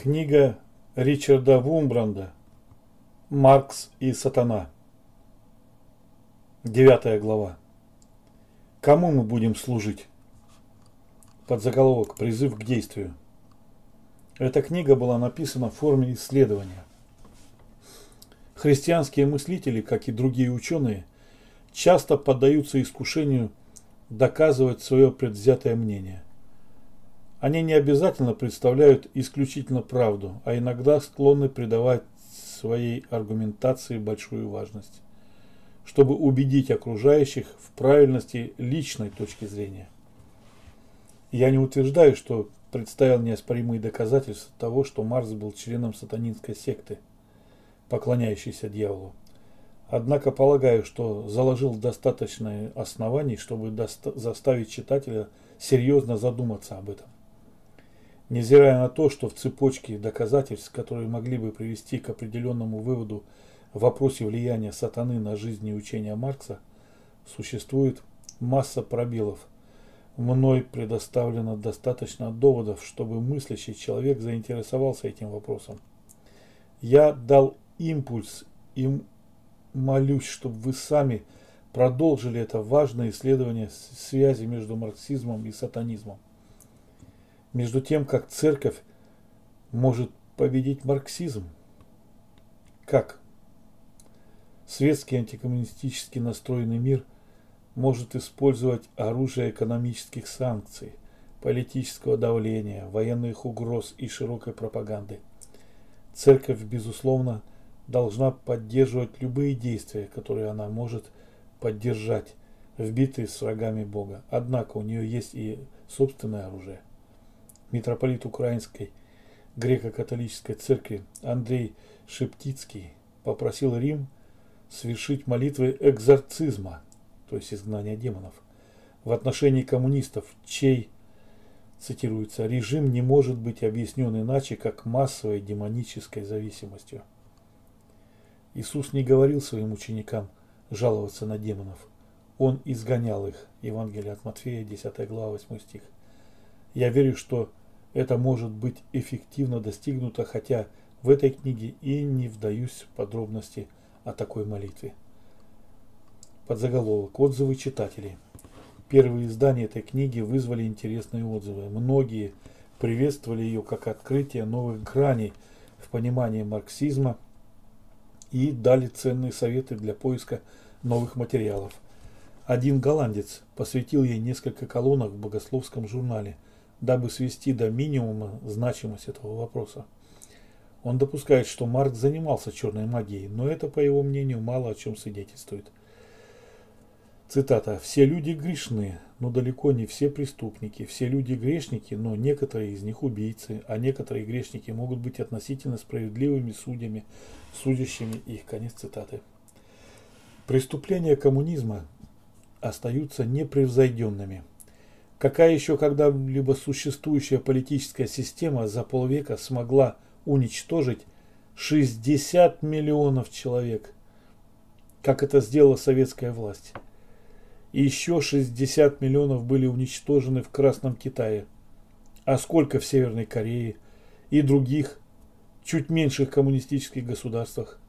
Книга Ричарда Вумбранда «Маркс и сатана». Девятая глава. Кому мы будем служить? Подзаголовок «Призыв к действию». Эта книга была написана в форме исследования. Христианские мыслители, как и другие ученые, часто поддаются искушению доказывать свое предвзятое мнение. Они не обязательно представляют исключительно правду, а иногда склонны придавать своей аргументации большую важность, чтобы убедить окружающих в правильности личной точки зрения. Я не утверждаю, что представил неоспоримые доказательства того, что Марс был членом сатанинской секты, поклоняющейся дьяволу. Однако полагаю, что заложил достаточное оснований, чтобы заставить читателя серьезно задуматься об этом. Невзирая на то, что в цепочке доказательств, которые могли бы привести к определенному выводу в вопросе влияния сатаны на жизнь и учения Маркса, существует масса пробелов. Мной предоставлено достаточно доводов, чтобы мыслящий человек заинтересовался этим вопросом. Я дал импульс и молюсь, чтобы вы сами продолжили это важное исследование связи между марксизмом и сатанизмом. Между тем, как церковь может победить марксизм? Как? Светский антикоммунистически настроенный мир может использовать оружие экономических санкций, политического давления, военных угроз и широкой пропаганды. Церковь, безусловно, должна поддерживать любые действия, которые она может поддержать, вбитые с врагами Бога. Однако у нее есть и собственное оружие митрополит Украинской греко-католической церкви Андрей Шептицкий попросил Рим совершить молитвы экзорцизма, то есть изгнания демонов, в отношении коммунистов, чей, цитируется, режим не может быть объяснен иначе, как массовой демонической зависимостью. Иисус не говорил своим ученикам жаловаться на демонов. Он изгонял их. Евангелие от Матфея, 10 глава, 8 стих. Я верю, что это может быть эффективно достигнуто, хотя в этой книге и не вдаюсь в подробности о такой молитве. Подзаголовок. Отзывы читателей. Первые издания этой книги вызвали интересные отзывы. Многие приветствовали ее как открытие новых граней в понимании марксизма и дали ценные советы для поиска новых материалов. Один голландец посвятил ей несколько колонок в богословском журнале – дабы свести до минимума значимость этого вопроса. Он допускает, что Маркс занимался черной магией, но это, по его мнению, мало о чем свидетельствует. Цитата. «Все люди грешны, но далеко не все преступники. Все люди грешники, но некоторые из них убийцы, а некоторые грешники могут быть относительно справедливыми судьями, судящими их». Конец цитаты. Преступления коммунизма остаются непревзойденными – Какая еще когда-либо существующая политическая система за полвека смогла уничтожить 60 миллионов человек, как это сделала советская власть? И еще 60 миллионов были уничтожены в Красном Китае. А сколько в Северной Корее и других, чуть меньших коммунистических государствах?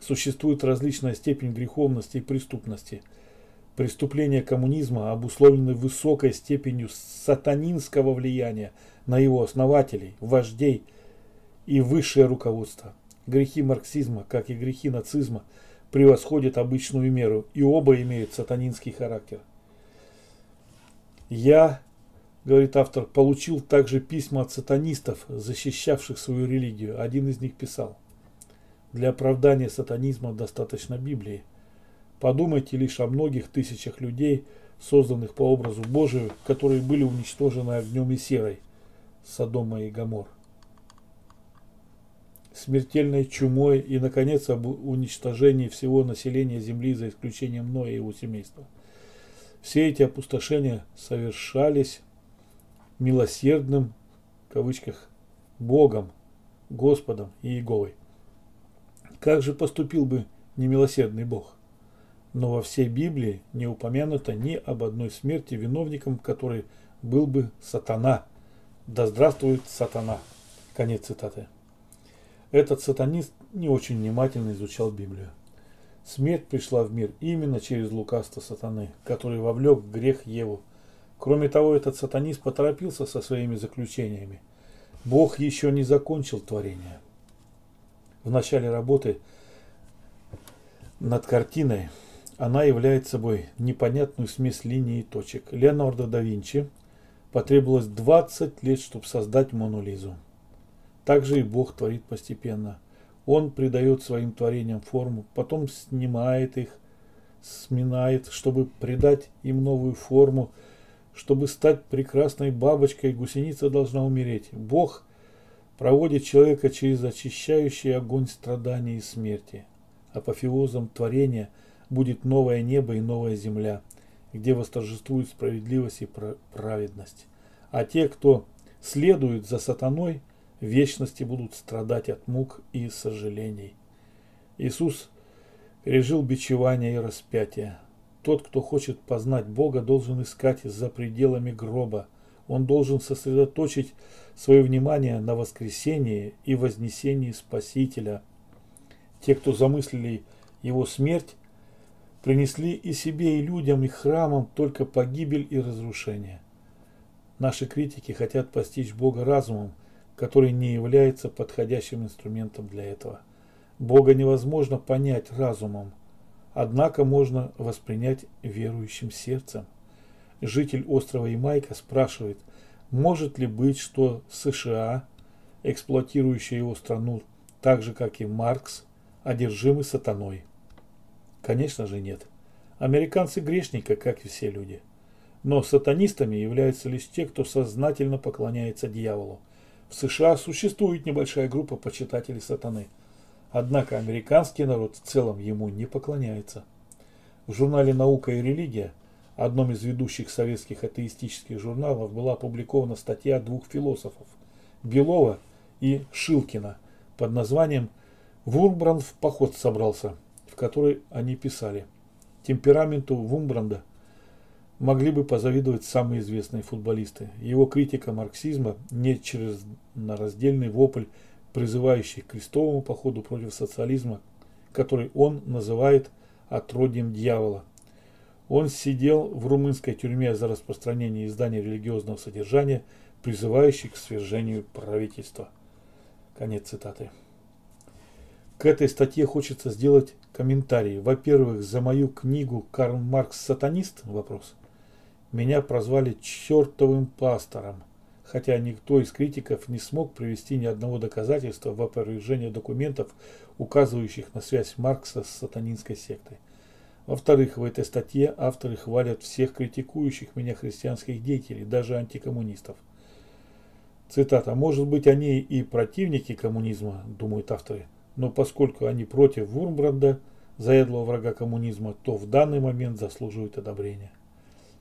Существует различная степень греховности и преступности – Преступления коммунизма обусловлены высокой степенью сатанинского влияния на его основателей, вождей и высшее руководство. Грехи марксизма, как и грехи нацизма, превосходят обычную меру, и оба имеют сатанинский характер. Я, говорит автор, получил также письма от сатанистов, защищавших свою религию. Один из них писал, для оправдания сатанизма достаточно Библии. Подумайте лишь о многих тысячах людей, созданных по образу Божию, которые были уничтожены огнем и серой, Содома и Гамор. Смертельной чумой и, наконец, об уничтожении всего населения Земли за исключением Ноя и его семейства. Все эти опустошения совершались милосердным, в кавычках, Богом, Господом и Иеговой. Как же поступил бы немилосердный Бог? Но во всей Библии не упомянуто ни об одной смерти, виновником которой был бы сатана. Да здравствует сатана! Конец цитаты. Этот сатанист не очень внимательно изучал Библию. Смерть пришла в мир именно через лукавство сатаны, который вовлек в грех Еву. Кроме того, этот сатанист поторопился со своими заключениями. Бог еще не закончил творение. В начале работы над картиной она является собой непонятную смесь линий и точек. Леонардо да Винчи потребовалось 20 лет, чтобы создать Мону Лизу. Также и Бог творит постепенно. Он придает своим творениям форму, потом снимает их, сминает, чтобы придать им новую форму. Чтобы стать прекрасной бабочкой, гусеница должна умереть. Бог проводит человека через очищающий огонь страданий и смерти. Апофеозом творения будет новое небо и новая земля, где восторжествует справедливость и праведность. А те, кто следует за сатаной, в вечности будут страдать от мук и сожалений. Иисус пережил бичевание и распятие. Тот, кто хочет познать Бога, должен искать за пределами гроба. Он должен сосредоточить свое внимание на воскресении и вознесении Спасителя. Те, кто замыслили его смерть, принесли и себе, и людям, и храмам только погибель и разрушение. Наши критики хотят постичь Бога разумом, который не является подходящим инструментом для этого. Бога невозможно понять разумом, однако можно воспринять верующим сердцем. Житель острова Ямайка спрашивает, может ли быть, что США, эксплуатирующая его страну так же, как и Маркс, одержимы сатаной? Конечно же нет. Американцы грешники, как и все люди. Но сатанистами являются лишь те, кто сознательно поклоняется дьяволу. В США существует небольшая группа почитателей сатаны. Однако американский народ в целом ему не поклоняется. В журнале «Наука и религия», одном из ведущих советских атеистических журналов, была опубликована статья двух философов – Белова и Шилкина под названием «Вурбранд в поход собрался», которой они писали «Темпераменту Вумбранда могли бы позавидовать самые известные футболисты. Его критика марксизма не через раздельный вопль, призывающий к крестовому походу против социализма, который он называет отродьем дьявола. Он сидел в румынской тюрьме за распространение издания религиозного содержания, призывающий к свержению правительства. Конец цитаты. К этой статье хочется сделать комментарий. Во-первых, за мою книгу «Карл Маркс сатанист?» вопрос – меня прозвали чертовым пастором, хотя никто из критиков не смог привести ни одного доказательства в опровержение документов, указывающих на связь Маркса с сатанинской сектой. Во-вторых, в этой статье авторы хвалят всех критикующих меня христианских деятелей, даже антикоммунистов. Цитата. «Может быть, они и противники коммунизма, думают авторы, но поскольку они против Вурмбранда, заядлого врага коммунизма, то в данный момент заслуживают одобрения».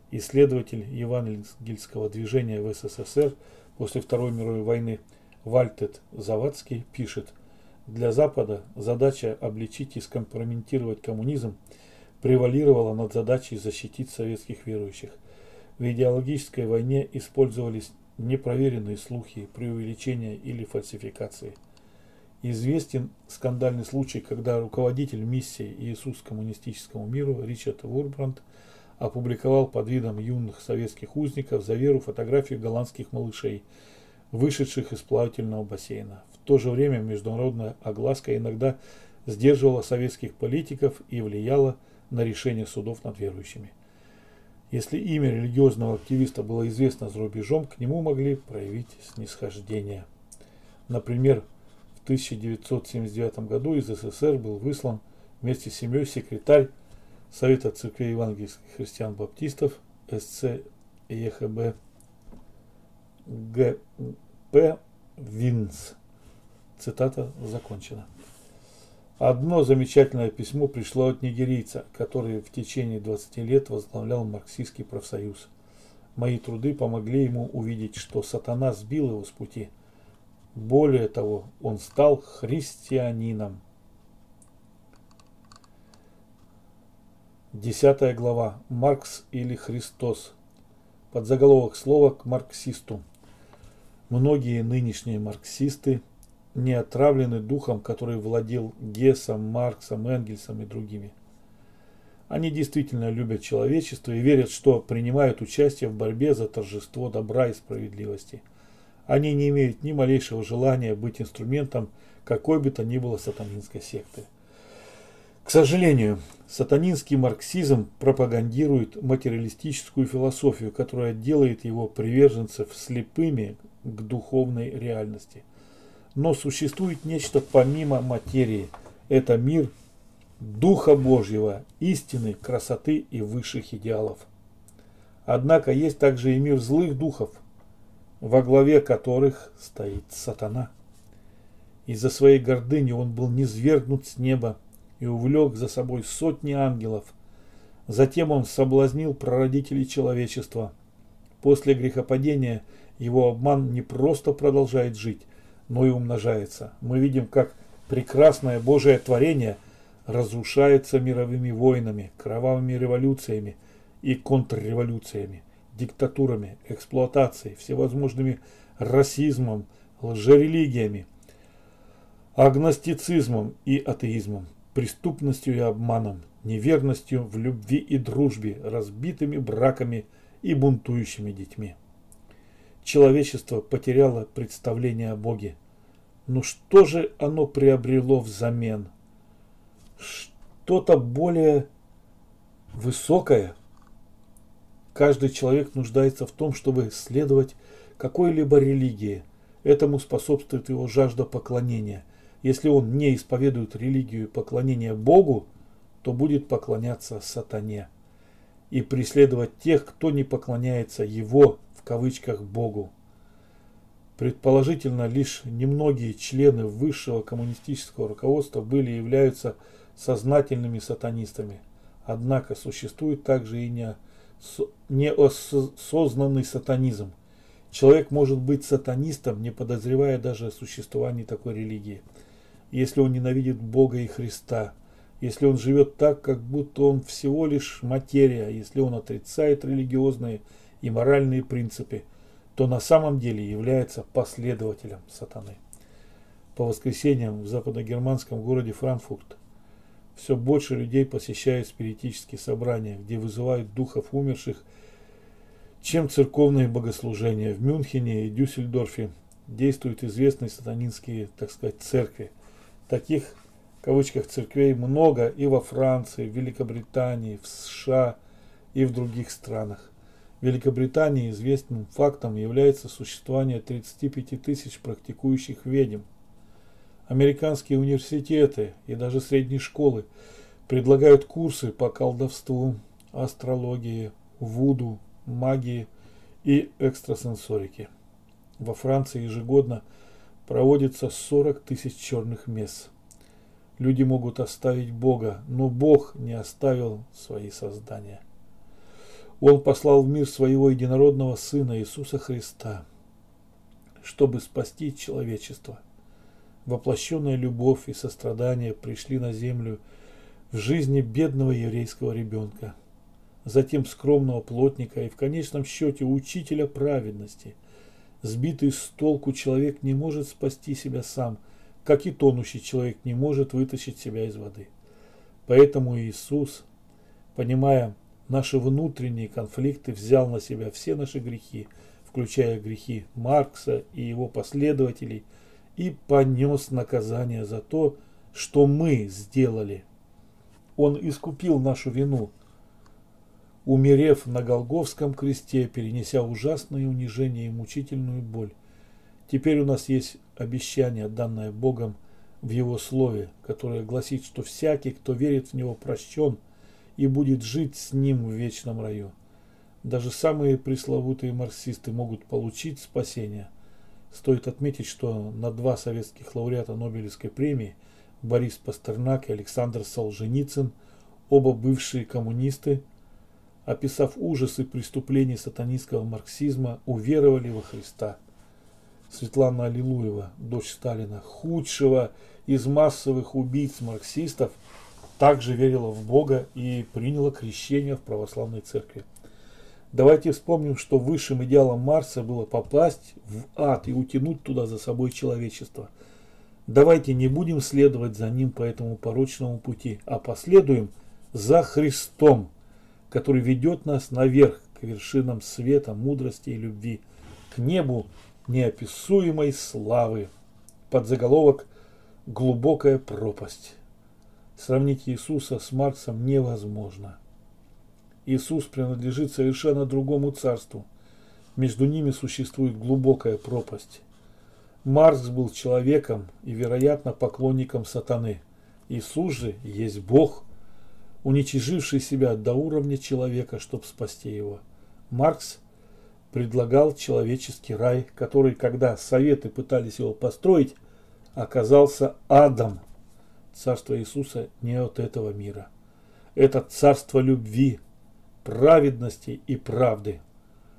Исследователь евангельского движения в СССР после Второй мировой войны Вальтет Завадский пишет, для Запада задача обличить и скомпрометировать коммунизм превалировала над задачей защитить советских верующих. В идеологической войне использовались непроверенные слухи, преувеличения или фальсификации. Известен скандальный случай, когда руководитель миссии Иисус коммунистическому миру Ричард Вурбранд – опубликовал под видом юных советских узников за веру фотографии голландских малышей, вышедших из плавательного бассейна. В то же время международная огласка иногда сдерживала советских политиков и влияла на решение судов над верующими. Если имя религиозного активиста было известно за рубежом, к нему могли проявить снисхождение. Например, 1979 году из СССР был выслан вместе с семьей секретарь Совета Церкви Евангельских Христиан-Баптистов, СЦ ЕХБ, ГП Винс. Цитата закончена. Одно замечательное письмо пришло от нигерийца, который в течение 20 лет возглавлял марксистский профсоюз. Мои труды помогли ему увидеть, что сатана сбил его с пути. Более того, он стал христианином. Десятая глава. Маркс или Христос. Подзаголовок слова к марксисту. Многие нынешние марксисты не отравлены духом, который владел Гессом, Марксом, Энгельсом и другими. Они действительно любят человечество и верят, что принимают участие в борьбе за торжество добра и справедливости. Они не имеют ни малейшего желания быть инструментом какой бы то ни было сатанинской секты. К сожалению, сатанинский марксизм пропагандирует материалистическую философию, которая делает его приверженцев слепыми к духовной реальности. Но существует нечто помимо материи. Это мир Духа Божьего, истины, красоты и высших идеалов. Однако есть также и мир злых духов, во главе которых стоит сатана. Из-за своей гордыни он был низвергнут с неба и увлек за собой сотни ангелов. Затем он соблазнил прародителей человечества. После грехопадения его обман не просто продолжает жить, но и умножается. Мы видим, как прекрасное Божие творение разрушается мировыми войнами, кровавыми революциями и контрреволюциями, диктатурами, эксплуатацией, всевозможными расизмом, лжерелигиями, агностицизмом и атеизмом преступностью и обманом, неверностью в любви и дружбе, разбитыми браками и бунтующими детьми. Человечество потеряло представление о Боге. Но что же оно приобрело взамен? Что-то более высокое. Каждый человек нуждается в том, чтобы следовать какой-либо религии. Этому способствует его жажда поклонения – если он не исповедует религию поклонения Богу, то будет поклоняться сатане и преследовать тех, кто не поклоняется его, в кавычках, Богу. Предположительно, лишь немногие члены высшего коммунистического руководства были и являются сознательными сатанистами. Однако существует также и неосознанный сатанизм. Человек может быть сатанистом, не подозревая даже о существовании такой религии – если он ненавидит Бога и Христа, если он живет так, как будто он всего лишь материя, если он отрицает религиозные и моральные принципы, то на самом деле является последователем сатаны. По воскресеньям в западногерманском городе Франкфурт все больше людей посещают спиритические собрания, где вызывают духов умерших, чем церковные богослужения. В Мюнхене и Дюссельдорфе действуют известные сатанинские, так сказать, церкви. Таких, в кавычках, церквей много и во Франции, в Великобритании, в США и в других странах. В Великобритании известным фактом является существование 35 тысяч практикующих ведьм. Американские университеты и даже средние школы предлагают курсы по колдовству, астрологии, вуду, магии и экстрасенсорике. Во Франции ежегодно – проводится 40 тысяч черных мес. Люди могут оставить Бога, но Бог не оставил свои создания. Он послал в мир своего единородного Сына Иисуса Христа, чтобы спасти человечество. Воплощенная любовь и сострадание пришли на землю в жизни бедного еврейского ребенка, затем скромного плотника и в конечном счете учителя праведности – Сбитый с толку человек не может спасти себя сам, как и тонущий человек не может вытащить себя из воды. Поэтому Иисус, понимая наши внутренние конфликты, взял на себя все наши грехи, включая грехи Маркса и его последователей, и понес наказание за то, что мы сделали. Он искупил нашу вину, умерев на Голговском кресте, перенеся ужасное унижение и мучительную боль. Теперь у нас есть обещание, данное Богом в Его Слове, которое гласит, что всякий, кто верит в Него, прощен и будет жить с Ним в вечном раю. Даже самые пресловутые марксисты могут получить спасение. Стоит отметить, что на два советских лауреата Нобелевской премии Борис Пастернак и Александр Солженицын, оба бывшие коммунисты, описав ужасы преступлений сатанистского марксизма, уверовали во Христа. Светлана Аллилуева, дочь Сталина, худшего из массовых убийц марксистов, также верила в Бога и приняла крещение в православной церкви. Давайте вспомним, что высшим идеалом Марса было попасть в ад и утянуть туда за собой человечество. Давайте не будем следовать за ним по этому порочному пути, а последуем за Христом, который ведет нас наверх к вершинам света, мудрости и любви, к небу неописуемой славы. Под заголовок «Глубокая пропасть». Сравнить Иисуса с Марксом невозможно. Иисус принадлежит совершенно другому царству. Между ними существует глубокая пропасть. Маркс был человеком и, вероятно, поклонником сатаны. Иисус же есть Бог, уничиживший себя до уровня человека, чтобы спасти его. Маркс предлагал человеческий рай, который, когда советы пытались его построить, оказался адом. Царство Иисуса не от этого мира. Это царство любви, праведности и правды.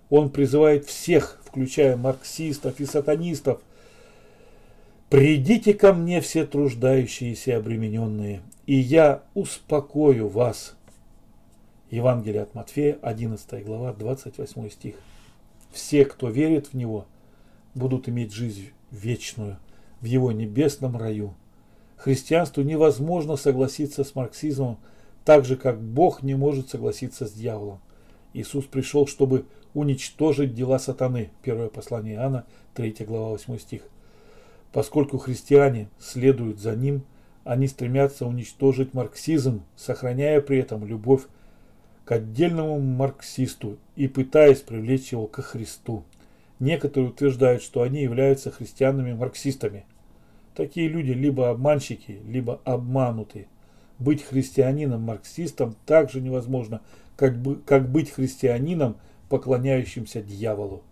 Он призывает всех, включая марксистов и сатанистов, «Придите ко мне все труждающиеся и обремененные, и я успокою вас». Евангелие от Матфея, 11 глава, 28 стих. Все, кто верит в Него, будут иметь жизнь вечную в Его небесном раю. Христианству невозможно согласиться с марксизмом, так же, как Бог не может согласиться с дьяволом. Иисус пришел, чтобы уничтожить дела сатаны. Первое послание Иоанна, 3 глава, 8 стих. Поскольку христиане следуют за ним, они стремятся уничтожить марксизм, сохраняя при этом любовь к отдельному марксисту и пытаясь привлечь его ко Христу. Некоторые утверждают, что они являются христианами-марксистами. Такие люди либо обманщики, либо обмануты. Быть христианином-марксистом также невозможно, как, бы, как быть христианином, поклоняющимся дьяволу.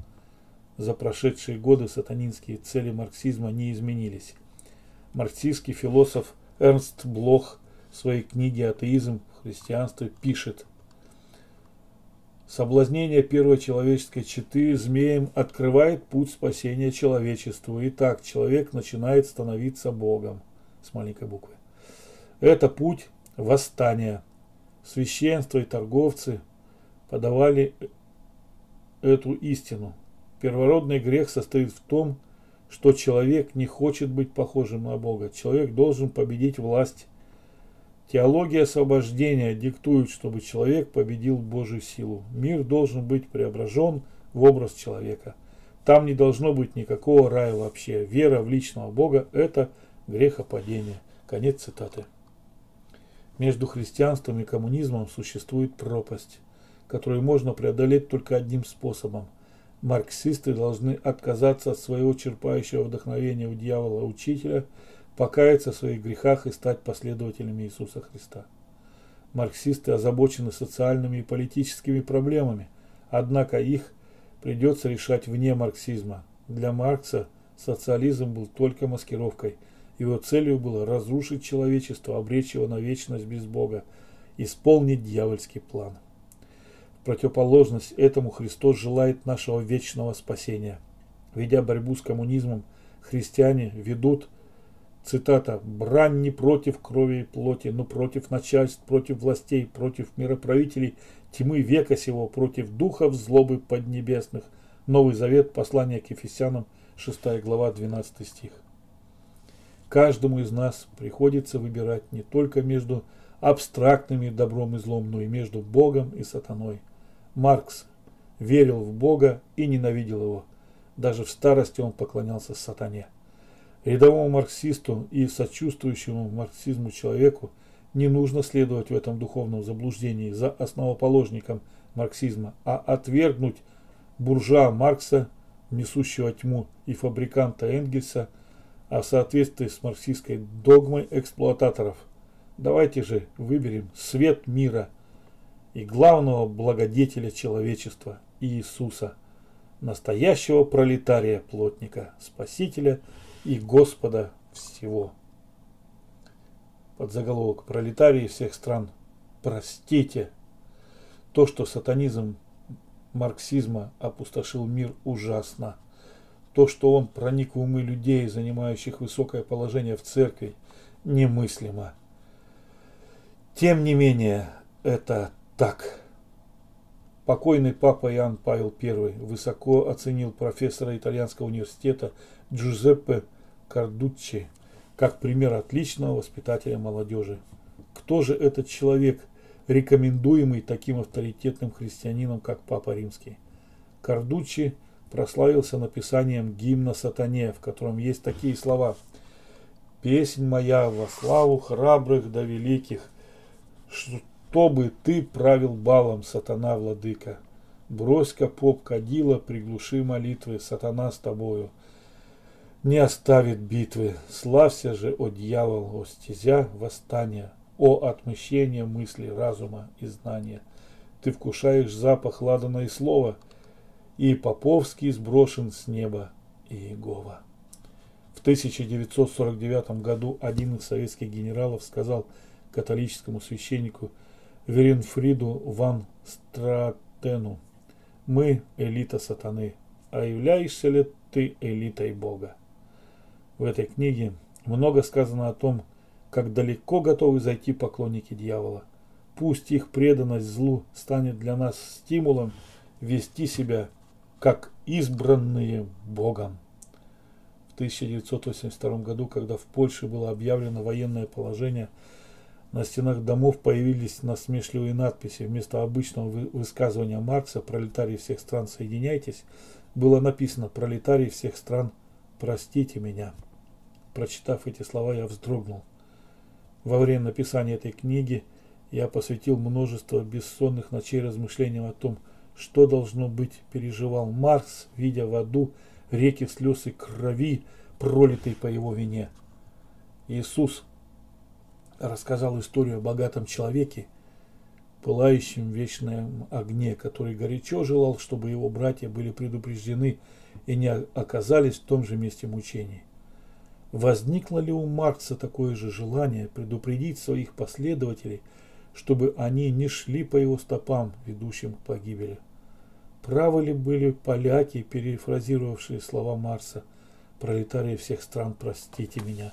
За прошедшие годы сатанинские цели марксизма не изменились. Марксистский философ Эрнст Блох в своей книге «Атеизм в христианстве» пишет – Соблазнение первой человеческой четы змеем открывает путь спасения человечеству. И так человек начинает становиться Богом с маленькой буквы. Это путь восстания. Священство и торговцы подавали эту истину. Первородный грех состоит в том, что человек не хочет быть похожим на Бога. Человек должен победить власть Теология освобождения диктует, чтобы человек победил Божью силу. Мир должен быть преображен в образ человека. Там не должно быть никакого рая вообще. Вера в личного Бога – это грехопадение. Конец цитаты. Между христианством и коммунизмом существует пропасть, которую можно преодолеть только одним способом. Марксисты должны отказаться от своего черпающего вдохновения у дьявола учителя – покаяться в своих грехах и стать последователями Иисуса Христа. Марксисты озабочены социальными и политическими проблемами, однако их придется решать вне марксизма. Для Маркса социализм был только маскировкой. Его целью было разрушить человечество, обречь его на вечность без Бога, исполнить дьявольский план. В противоположность этому Христос желает нашего вечного спасения. Ведя борьбу с коммунизмом, христиане ведут цитата, «брань не против крови и плоти, но против начальств, против властей, против мироправителей тьмы века сего, против духов злобы поднебесных». Новый Завет, послание к Ефесянам, 6 глава, 12 стих. Каждому из нас приходится выбирать не только между абстрактными добром и злом, но и между Богом и сатаной. Маркс верил в Бога и ненавидел его. Даже в старости он поклонялся сатане. Рядовому марксисту и сочувствующему марксизму человеку не нужно следовать в этом духовном заблуждении за основоположником марксизма, а отвергнуть буржуа Маркса, несущего тьму, и фабриканта Энгельса, а в соответствии с марксистской догмой эксплуататоров. Давайте же выберем свет мира и главного благодетеля человечества Иисуса, настоящего пролетария-плотника, спасителя – и Господа всего. Под заголовок «Пролетарии всех стран, простите». То, что сатанизм марксизма опустошил мир ужасно. То, что он проник в умы людей, занимающих высокое положение в церкви, немыслимо. Тем не менее, это так. Покойный папа Иоанн Павел I высоко оценил профессора итальянского университета Джузеппе Кардуччи как пример отличного воспитателя молодежи. Кто же этот человек, рекомендуемый таким авторитетным христианином, как Папа Римский? Кардуччи прославился написанием гимна сатане, в котором есть такие слова «Песнь моя во славу храбрых да великих, чтобы ты правил балом, сатана владыка. Брось-ка поп кадила, приглуши молитвы, сатана с тобою. Не оставит битвы, славься же, о дьявол, о стезя восстания, о отмщение мысли, разума и знания. Ты вкушаешь запах ладана и слова, и Поповский сброшен с неба Иегова. В 1949 году один из советских генералов сказал католическому священнику – Веренфриду ван Стратену. Мы элита сатаны, а являешься ли ты элитой Бога? В этой книге много сказано о том, как далеко готовы зайти поклонники дьявола. Пусть их преданность злу станет для нас стимулом вести себя как избранные Богом. В 1982 году, когда в Польше было объявлено военное положение, на стенах домов появились насмешливые надписи. Вместо обычного высказывания Маркса «Пролетарии всех стран, соединяйтесь» было написано «Пролетарии всех стран, простите меня». Прочитав эти слова, я вздрогнул. Во время написания этой книги я посвятил множество бессонных ночей размышлениям о том, что должно быть переживал Маркс, видя в аду реки слез и крови, пролитой по его вине. Иисус рассказал историю о богатом человеке, пылающем в вечном огне, который горячо желал, чтобы его братья были предупреждены и не оказались в том же месте мучений. Возникло ли у Маркса такое же желание предупредить своих последователей, чтобы они не шли по его стопам, ведущим к погибели? Правы ли были поляки, перефразировавшие слова Марса «Пролетарии всех стран, простите меня»?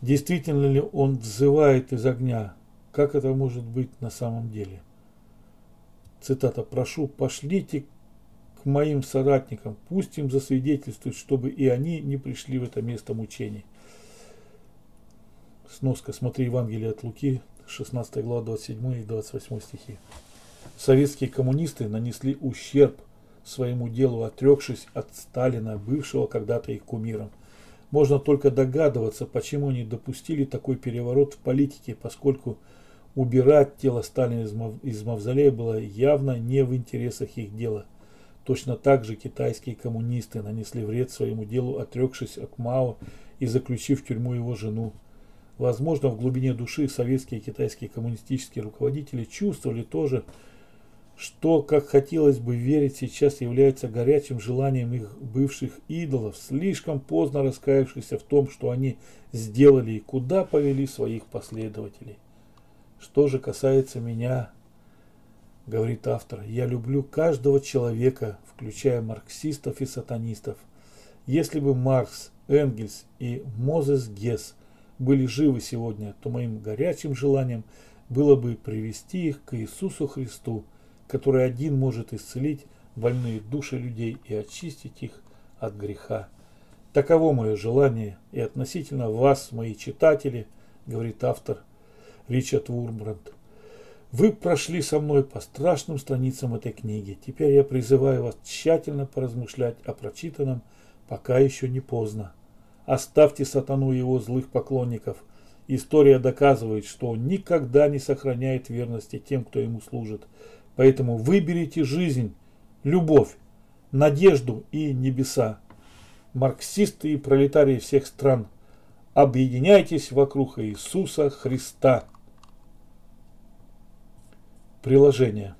Действительно ли он взывает из огня? Как это может быть на самом деле? Цитата. «Прошу, пошлите к моим соратникам, пусть им засвидетельствуют, чтобы и они не пришли в это место мучений». Сноска. Смотри Евангелие от Луки, 16 глава, 27 и 28 стихи. Советские коммунисты нанесли ущерб своему делу, отрекшись от Сталина, бывшего когда-то их кумиром. Можно только догадываться, почему они допустили такой переворот в политике, поскольку убирать тело Сталина из мавзолея было явно не в интересах их дела. Точно так же китайские коммунисты нанесли вред своему делу, отрекшись от Мао и заключив в тюрьму его жену. Возможно, в глубине души советские и китайские коммунистические руководители чувствовали тоже, что, как хотелось бы верить, сейчас является горячим желанием их бывших идолов, слишком поздно раскаявшихся в том, что они сделали и куда повели своих последователей. Что же касается меня, говорит автор, я люблю каждого человека, включая марксистов и сатанистов. Если бы Маркс, Энгельс и Мозес Гесс были живы сегодня, то моим горячим желанием было бы привести их к Иисусу Христу – который один может исцелить больные души людей и очистить их от греха. Таково мое желание и относительно вас, мои читатели, говорит автор Ричард Вурмбранд. Вы прошли со мной по страшным страницам этой книги. Теперь я призываю вас тщательно поразмышлять о прочитанном, пока еще не поздно. Оставьте сатану его злых поклонников. История доказывает, что он никогда не сохраняет верности тем, кто ему служит. Поэтому выберите жизнь, любовь, надежду и небеса. Марксисты и пролетарии всех стран, объединяйтесь вокруг Иисуса Христа. Приложение.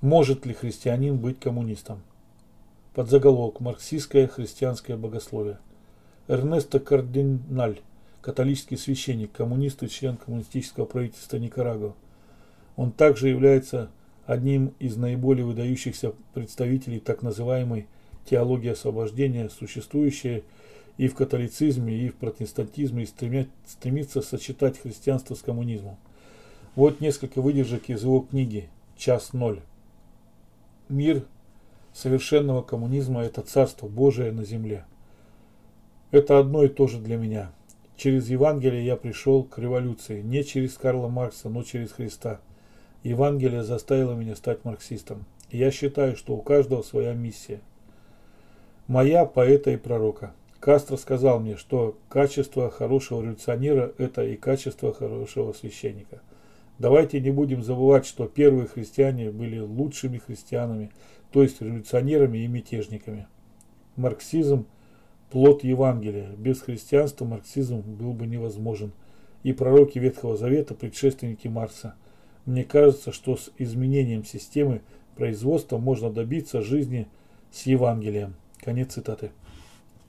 Может ли христианин быть коммунистом? Подзаголовок «Марксистское христианское богословие». Эрнесто Кардиналь, католический священник, коммунист и член коммунистического правительства Никарагуа. Он также является одним из наиболее выдающихся представителей так называемой теологии освобождения, существующей и в католицизме, и в протестантизме, и стремится сочетать христианство с коммунизмом. Вот несколько выдержек из его книги час ноль. Мир совершенного коммунизма – это Царство Божие на земле. Это одно и то же для меня. Через Евангелие я пришел к революции, не через Карла Маркса, но через Христа. Евангелие заставило меня стать марксистом. Я считаю, что у каждого своя миссия. Моя поэта и пророка. Кастро сказал мне, что качество хорошего революционера – это и качество хорошего священника. Давайте не будем забывать, что первые христиане были лучшими христианами, то есть революционерами и мятежниками. Марксизм – плод Евангелия. Без христианства марксизм был бы невозможен. И пророки Ветхого Завета – предшественники Маркса. Мне кажется, что с изменением системы производства можно добиться жизни с Евангелием. Конец цитаты.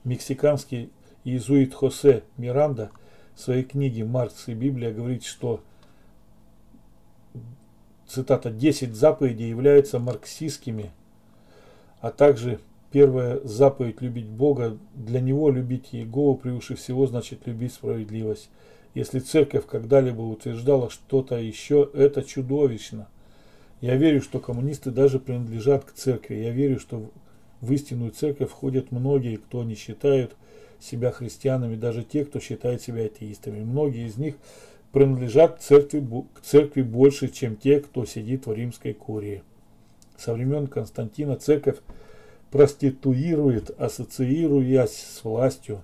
Мексиканский иезуит Хосе Миранда в своей книге «Маркс и Библия» говорит, что цитата, «10 заповедей являются марксистскими, а также первая заповедь любить Бога, для него любить Иегову превыше всего значит любить справедливость. Если церковь когда-либо утверждала что-то еще, это чудовищно. Я верю, что коммунисты даже принадлежат к церкви. Я верю, что в истинную церковь входят многие, кто не считают себя христианами, даже те, кто считает себя атеистами. Многие из них принадлежат к церкви, к церкви больше, чем те, кто сидит в римской курии. Со времен Константина церковь проституирует, ассоциируясь с властью.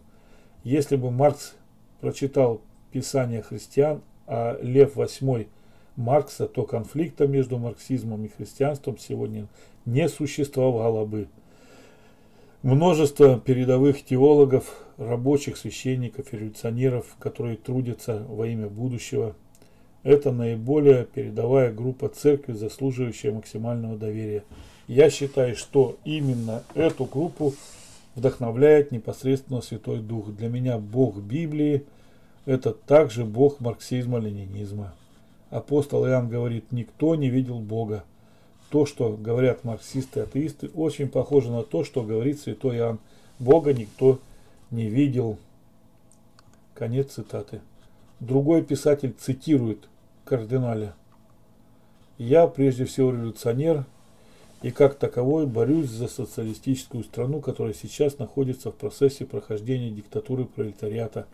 Если бы Маркс прочитал Писание христиан, а Лев VIII Маркса, то конфликта между марксизмом и христианством сегодня не существовало бы. Множество передовых теологов, рабочих, священников, революционеров, которые трудятся во имя будущего. Это наиболее передовая группа церкви, заслуживающая максимального доверия. Я считаю, что именно эту группу вдохновляет непосредственно Святой Дух. Для меня Бог Библии – это также Бог марксизма-ленинизма. Апостол Иоанн говорит, никто не видел Бога то, что говорят марксисты атеисты, очень похоже на то, что говорит святой Иоанн. Бога никто не видел. Конец цитаты. Другой писатель цитирует кардиналя. Я прежде всего революционер и как таковой борюсь за социалистическую страну, которая сейчас находится в процессе прохождения диктатуры пролетариата,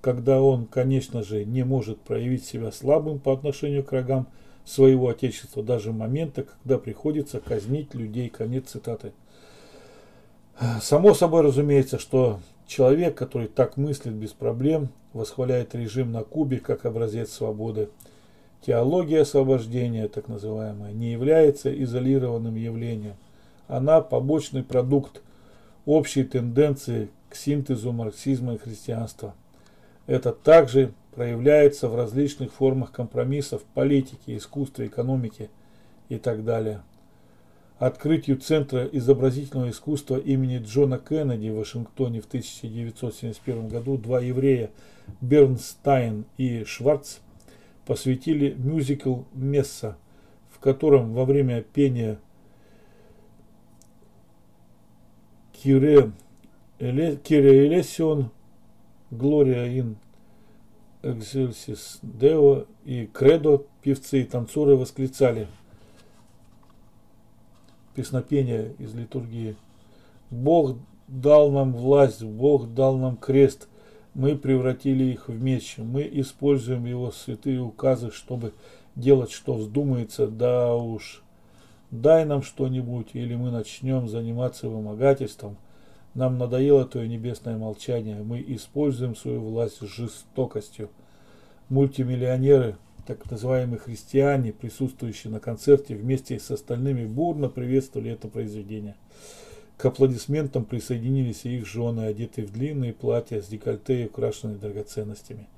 когда он, конечно же, не может проявить себя слабым по отношению к врагам, своего Отечества, даже момента, когда приходится казнить людей. Конец цитаты. Само собой разумеется, что человек, который так мыслит без проблем, восхваляет режим на Кубе как образец свободы. Теология освобождения, так называемая, не является изолированным явлением. Она побочный продукт общей тенденции к синтезу марксизма и христианства. Это также проявляется в различных формах компромиссов в политике, искусстве, экономике и так далее. Открытию Центра изобразительного искусства имени Джона Кеннеди в Вашингтоне в 1971 году два еврея Бернстайн и Шварц посвятили мюзикл «Месса», в котором во время пения Кире Элесион Глория ин Экзельсис Део и Кредо, певцы и танцоры восклицали песнопение из литургии. Бог дал нам власть, Бог дал нам крест, мы превратили их в меч, мы используем его святые указы, чтобы делать, что вздумается, да уж. Дай нам что-нибудь, или мы начнем заниматься вымогательством – нам надоело твое небесное молчание. Мы используем свою власть с жестокостью. Мультимиллионеры, так называемые христиане, присутствующие на концерте вместе с остальными, бурно приветствовали это произведение. К аплодисментам присоединились и их жены, одетые в длинные платья с декольте и украшенные драгоценностями.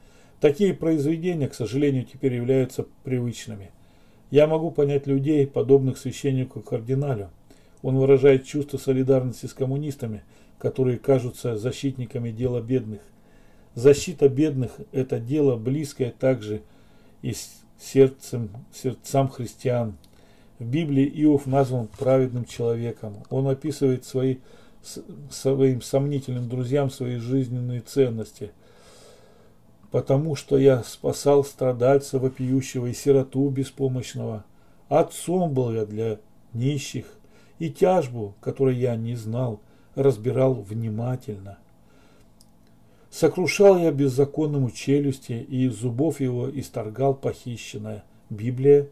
Такие произведения, к сожалению, теперь являются привычными. Я могу понять людей, подобных священнику кардиналю. Он выражает чувство солидарности с коммунистами – которые кажутся защитниками дела бедных. Защита бедных – это дело близкое также и сердцем, сердцам христиан. В Библии Иов назван праведным человеком. Он описывает свои, своим сомнительным друзьям свои жизненные ценности. «Потому что я спасал страдальца вопиющего и сироту беспомощного, Отцом был я для нищих, и тяжбу, которой я не знал, разбирал внимательно. Сокрушал я беззаконному челюсти, и из зубов его исторгал похищенное. Библия,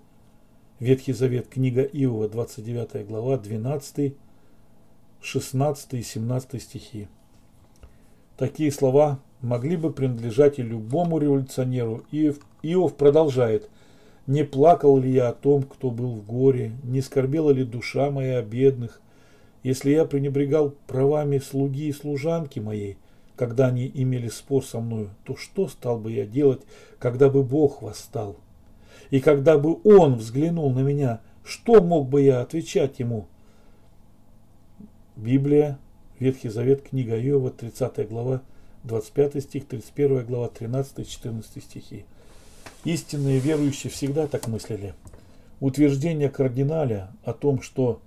Ветхий Завет, книга Иова, 29 глава, 12, 16 и 17 стихи. Такие слова могли бы принадлежать и любому революционеру. Иов, Иов продолжает. «Не плакал ли я о том, кто был в горе? Не скорбела ли душа моя о бедных? Если я пренебрегал правами слуги и служанки моей, когда они имели спор со мною, то что стал бы я делать, когда бы Бог восстал? И когда бы Он взглянул на меня, что мог бы я отвечать Ему? Библия, Ветхий Завет, книга Иова, 30 глава, 25 стих, 31 глава, 13-14 стихи. Истинные верующие всегда так мыслили. Утверждение кардиналя о том, что,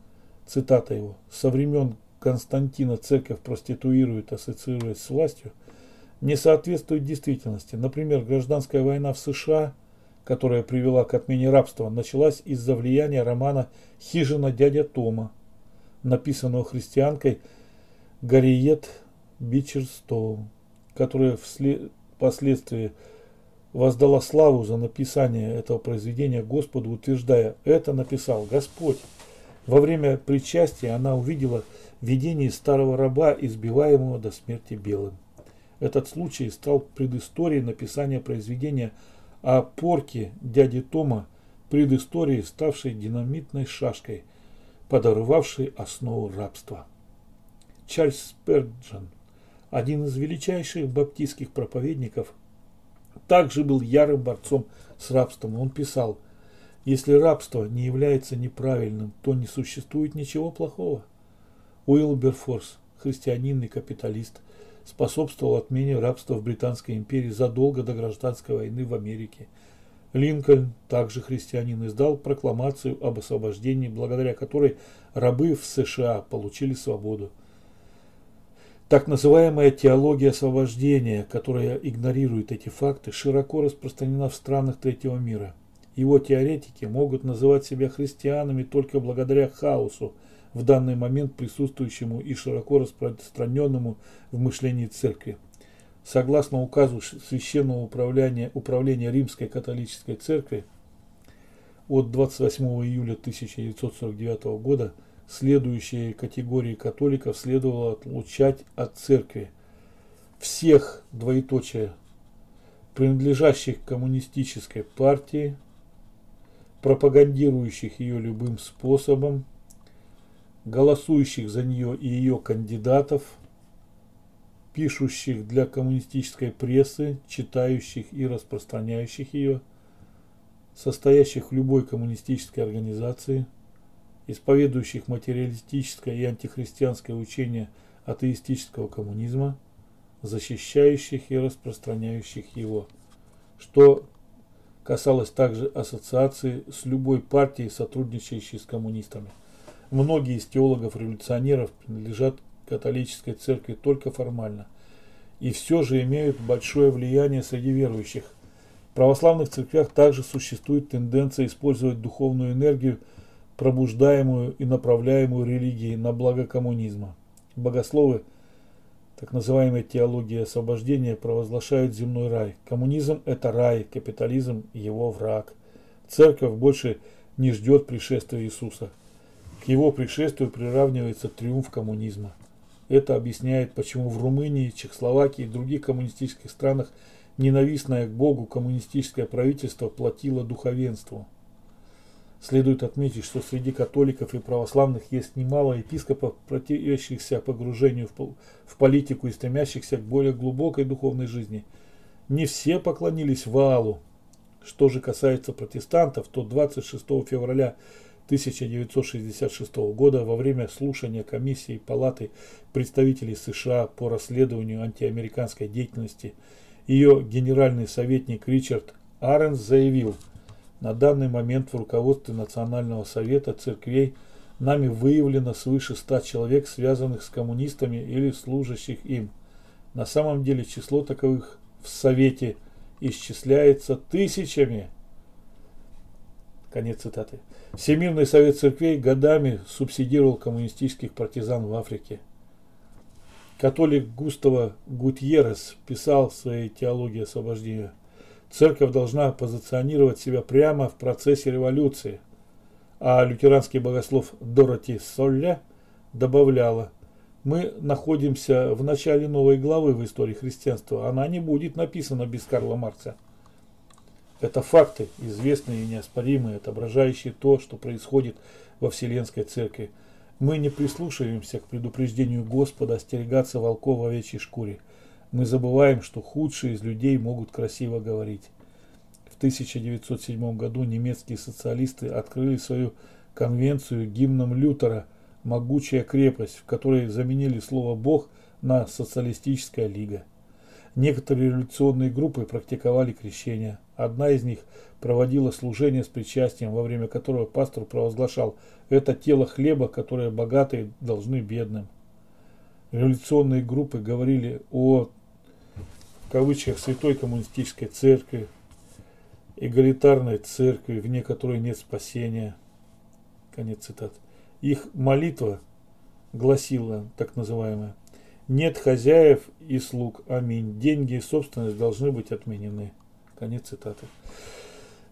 цитата его, со времен Константина церковь проституирует, ассоциируясь с властью, не соответствует действительности. Например, гражданская война в США, которая привела к отмене рабства, началась из-за влияния романа «Хижина дядя Тома», написанного христианкой Гарриет Бичерстоу, которая впоследствии воздала славу за написание этого произведения Господу, утверждая, это написал Господь. Во время причастия она увидела видение старого раба, избиваемого до смерти белым. Этот случай стал предысторией написания произведения о порке дяди Тома, предысторией, ставшей динамитной шашкой, подорвавшей основу рабства. Чарльз Сперджан, один из величайших баптистских проповедников, также был ярым борцом с рабством. Он писал, если рабство не является неправильным, то не существует ничего плохого. Уилберфорс, христианин и капиталист, способствовал отмене рабства в Британской империи задолго до гражданской войны в Америке. Линкольн, также христианин, издал прокламацию об освобождении, благодаря которой рабы в США получили свободу. Так называемая теология освобождения, которая игнорирует эти факты, широко распространена в странах третьего мира. Его теоретики могут называть себя христианами только благодаря хаосу, в данный момент присутствующему и широко распространенному в мышлении церкви. Согласно указу Священного управления, управления Римской католической церкви от 28 июля 1949 года, следующие категории католиков следовало отлучать от церкви всех, двоеточие, принадлежащих коммунистической партии, пропагандирующих ее любым способом, голосующих за нее и ее кандидатов, пишущих для коммунистической прессы, читающих и распространяющих ее, состоящих в любой коммунистической организации – исповедующих материалистическое и антихристианское учение атеистического коммунизма, защищающих и распространяющих его, что касалось также ассоциации с любой партией, сотрудничающей с коммунистами. Многие из теологов-революционеров принадлежат католической церкви только формально и все же имеют большое влияние среди верующих. В православных церквях также существует тенденция использовать духовную энергию пробуждаемую и направляемую религией на благо коммунизма. Богословы так называемой теологии освобождения провозглашают земной рай. Коммунизм – это рай, капитализм – его враг. Церковь больше не ждет пришествия Иисуса. К его пришествию приравнивается триумф коммунизма. Это объясняет, почему в Румынии, Чехословакии и других коммунистических странах ненавистное к Богу коммунистическое правительство платило духовенству. Следует отметить, что среди католиков и православных есть немало епископов, противящихся погружению в политику и стремящихся к более глубокой духовной жизни. Не все поклонились Ваалу. Что же касается протестантов, то 26 февраля 1966 года во время слушания комиссии Палаты представителей США по расследованию антиамериканской деятельности ее генеральный советник Ричард Аренс заявил – на данный момент в руководстве Национального совета церквей нами выявлено свыше 100 человек, связанных с коммунистами или служащих им. На самом деле число таковых в Совете исчисляется тысячами. Конец цитаты. Всемирный совет церквей годами субсидировал коммунистических партизан в Африке. Католик Густаво Гутьеррес писал в своей теологии освобождения. Церковь должна позиционировать себя прямо в процессе революции. А лютеранский богослов Дороти Солля добавляла, мы находимся в начале новой главы в истории христианства. Она не будет написана без Карла Маркса. Это факты, известные и неоспоримые, отображающие то, что происходит во Вселенской Церкви. Мы не прислушиваемся к предупреждению Господа остерегаться волков в овечьей шкуре. Мы забываем, что худшие из людей могут красиво говорить. В 1907 году немецкие социалисты открыли свою конвенцию гимном Лютера «Могучая крепость», в которой заменили слово «Бог» на «Социалистическая лига». Некоторые революционные группы практиковали крещение. Одна из них проводила служение с причастием, во время которого пастор провозглашал «это тело хлеба, которое богатые должны бедным». Революционные группы говорили о в кавычках святой коммунистической церкви, эгалитарной церкви, вне которой нет спасения. Конец цитат. Их молитва гласила, так называемая, нет хозяев и слуг. Аминь. Деньги и собственность должны быть отменены. Конец цитаты.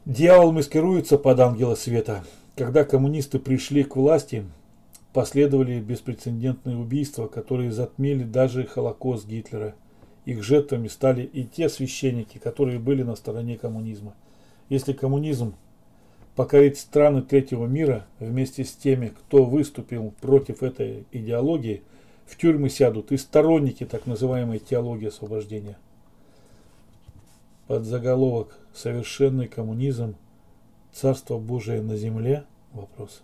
Дьявол маскируется под ангела света. Когда коммунисты пришли к власти, последовали беспрецедентные убийства, которые затмили даже Холокост Гитлера. Их жертвами стали и те священники, которые были на стороне коммунизма. Если коммунизм покорит страны третьего мира вместе с теми, кто выступил против этой идеологии – в тюрьмы сядут и сторонники так называемой теологии освобождения. Под заголовок «Совершенный коммунизм. Царство Божие на земле?» Вопрос.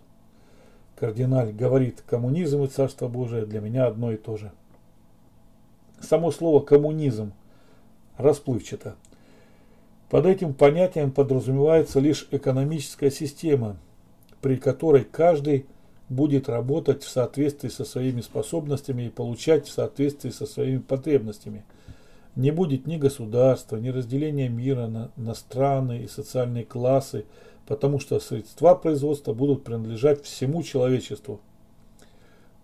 Кардиналь говорит, коммунизм и Царство Божие для меня одно и то же. Само слово коммунизм расплывчато. Под этим понятием подразумевается лишь экономическая система, при которой каждый будет работать в соответствии со своими способностями и получать в соответствии со своими потребностями. Не будет ни государства, ни разделения мира на, на страны и социальные классы, потому что средства производства будут принадлежать всему человечеству.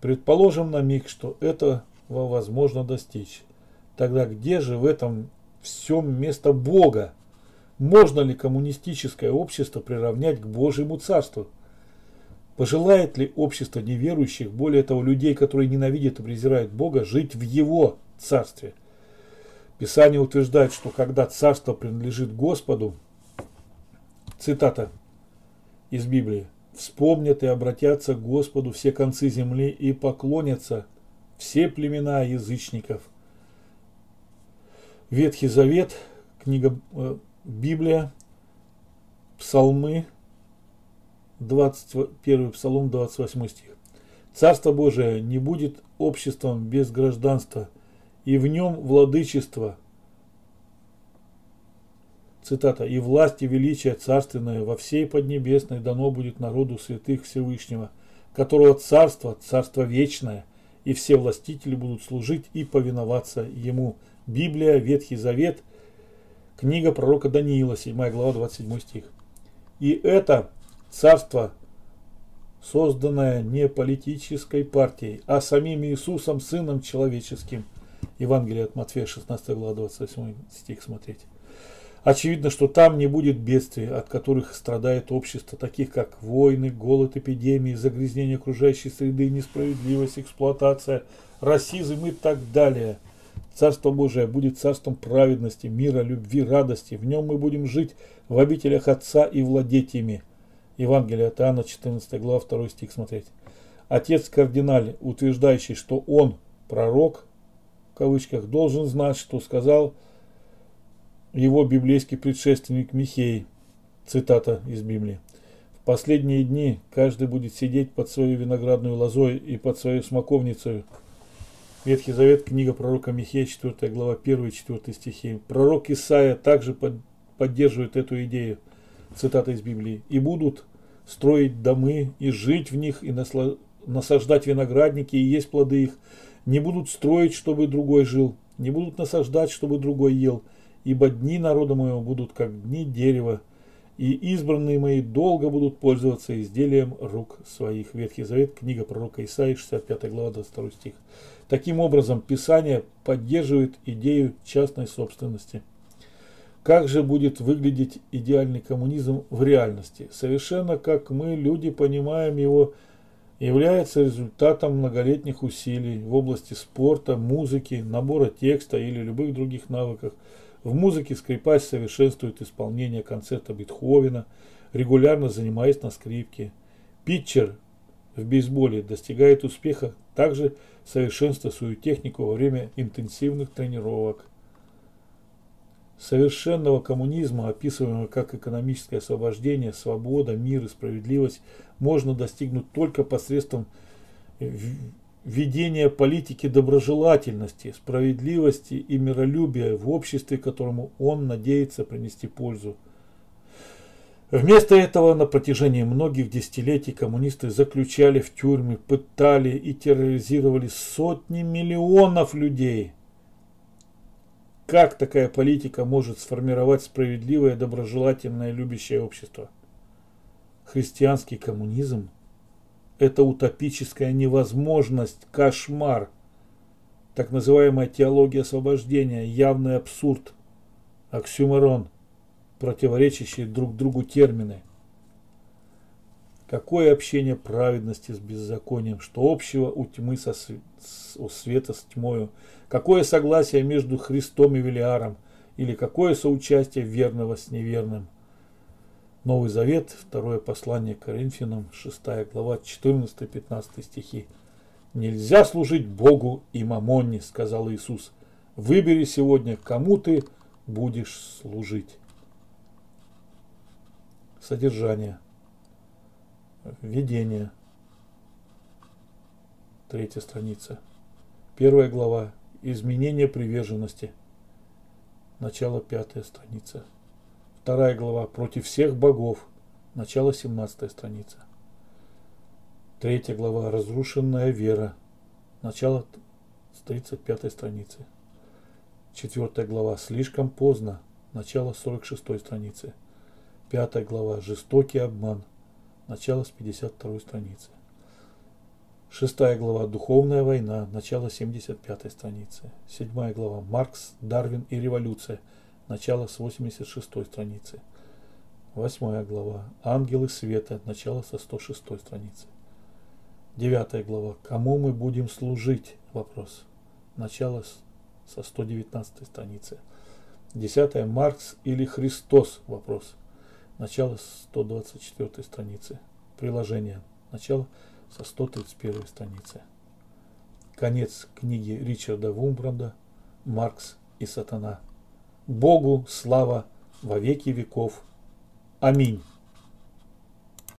Предположим на миг, что этого возможно достичь. Тогда где же в этом всем место Бога? Можно ли коммунистическое общество приравнять к Божьему Царству? Пожелает ли общество неверующих, более того, людей, которые ненавидят и презирают Бога, жить в Его царстве? Писание утверждает, что когда царство принадлежит Господу, цитата из Библии, «Вспомнят и обратятся к Господу все концы земли и поклонятся все племена язычников». Ветхий Завет, книга э, Библия, Псалмы, 21 Псалом, 28 стих. Царство Божие не будет обществом без гражданства, и в нем владычество. Цитата. «И власть и величие царственное во всей Поднебесной дано будет народу святых Всевышнего, которого царство, царство вечное, и все властители будут служить и повиноваться ему». Библия, Ветхий Завет, книга пророка Даниила, 7 глава, 27 стих. И это Царство, созданное не политической партией, а самим Иисусом, Сыном Человеческим. Евангелие от Матфея, 16 глава, 28 стих смотреть. Очевидно, что там не будет бедствий, от которых страдает общество, таких как войны, голод, эпидемии, загрязнение окружающей среды, несправедливость, эксплуатация, расизм и так далее. Царство Божие будет царством праведности, мира, любви, радости. В нем мы будем жить в обителях Отца и владеть ими. Евангелие от Иоанна, 14 глава, 2 стих смотреть. Отец кардиналь, утверждающий, что он пророк, в кавычках, должен знать, что сказал его библейский предшественник Михей. Цитата из Библии. В последние дни каждый будет сидеть под свою виноградную лозой и под свою смоковницей. Ветхий Завет, книга пророка Михея, 4 глава, 1 и 4 стихи. Пророк Исаия также под, поддерживает эту идею – цитата из Библии, и будут строить домы, и жить в них, и насаждать виноградники, и есть плоды их. Не будут строить, чтобы другой жил, не будут насаждать, чтобы другой ел, ибо дни народа моего будут как дни дерева, и избранные мои долго будут пользоваться изделием рук своих. Ветхий Завет, книга пророка Исаии, 65 глава, 22 стих. Таким образом, Писание поддерживает идею частной собственности. Как же будет выглядеть идеальный коммунизм в реальности? Совершенно как мы, люди, понимаем его, является результатом многолетних усилий в области спорта, музыки, набора текста или любых других навыков – в музыке скрипач совершенствует исполнение концерта Бетховена, регулярно занимаясь на скрипке. Питчер в бейсболе достигает успеха, также совершенствуя свою технику во время интенсивных тренировок. Совершенного коммунизма, описываемого как экономическое освобождение, свобода, мир и справедливость, можно достигнуть только посредством ведение политики доброжелательности, справедливости и миролюбия в обществе, которому он надеется принести пользу. Вместо этого на протяжении многих десятилетий коммунисты заключали в тюрьмы, пытали и терроризировали сотни миллионов людей. Как такая политика может сформировать справедливое, доброжелательное, любящее общество? Христианский коммунизм – это утопическая невозможность, кошмар. Так называемая теология освобождения, явный абсурд, оксюморон, противоречащие друг другу термины. Какое общение праведности с беззаконием, что общего у тьмы со у света с тьмою? Какое согласие между Христом и Велиаром? Или какое соучастие верного с неверным? Новый Завет, второе послание к Коринфянам, 6 глава, 14-15 стихи. «Нельзя служить Богу и мамонне», – сказал Иисус. «Выбери сегодня, кому ты будешь служить». Содержание. Введение. Третья страница. Первая глава. Изменение приверженности. Начало пятая страница. Вторая глава. Против всех богов. Начало 17 страница. Третья глава. Разрушенная вера. Начало 35 страницы. Четвертая глава. Слишком поздно. Начало 46 страницы. Пятая глава. Жестокий обман. Начало с 52 страницы. Шестая глава. Духовная война. Начало 75 страницы. Седьмая глава. Маркс, Дарвин и революция. Начало с 86 страницы. Восьмая глава. Ангелы света. Начало со 106 страницы. Девятая глава. Кому мы будем служить? Вопрос. Начало со 119 страницы. Десятая. Маркс или Христос? Вопрос. Начало с 124 страницы. Приложение. Начало со 131 страницы. Конец книги Ричарда Вумбранда «Маркс и сатана». Богу слава во веки веков. Аминь.